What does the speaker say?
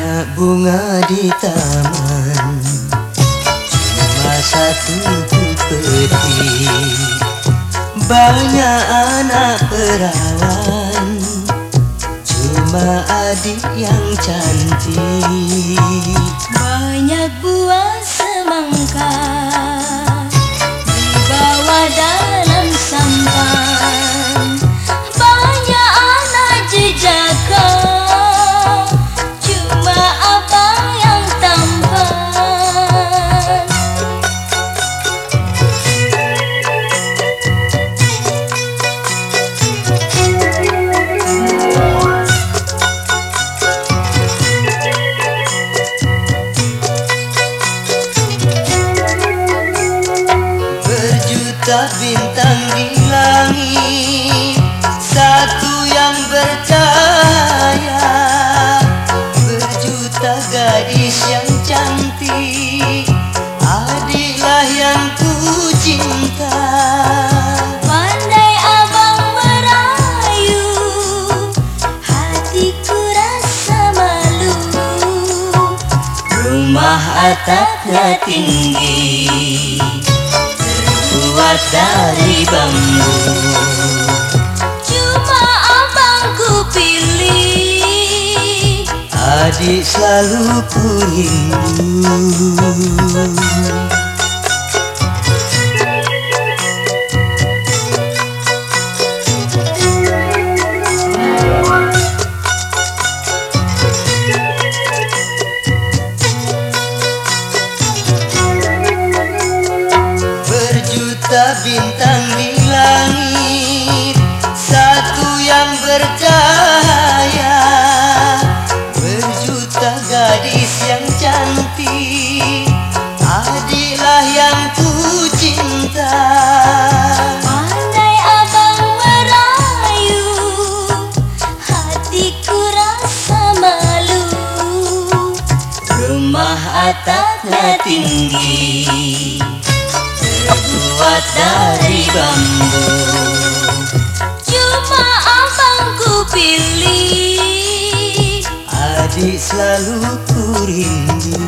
Banyak bunga di taman. Cuma satu ku petik Banyak anak perawan. Cuma adik yang cantik Berjuta bintang di langit Satu yang bercahaya. Berjuta gadis yang cantik Adiklah yang ku cinta Pandai abang merayu Hatiku rasa malu. Rumah atapnya tinggi Terbuat dari bambu. Cuma abang ku pilih. Adik selalu ku rindu Berjuta bintang di langit Satu yang bercahaya. Berjuta gadis yang cantik Adiklah yang ku cinta. Atapnya tinggi bambu Cuma abangku pilih. Adik selalu ku rindu.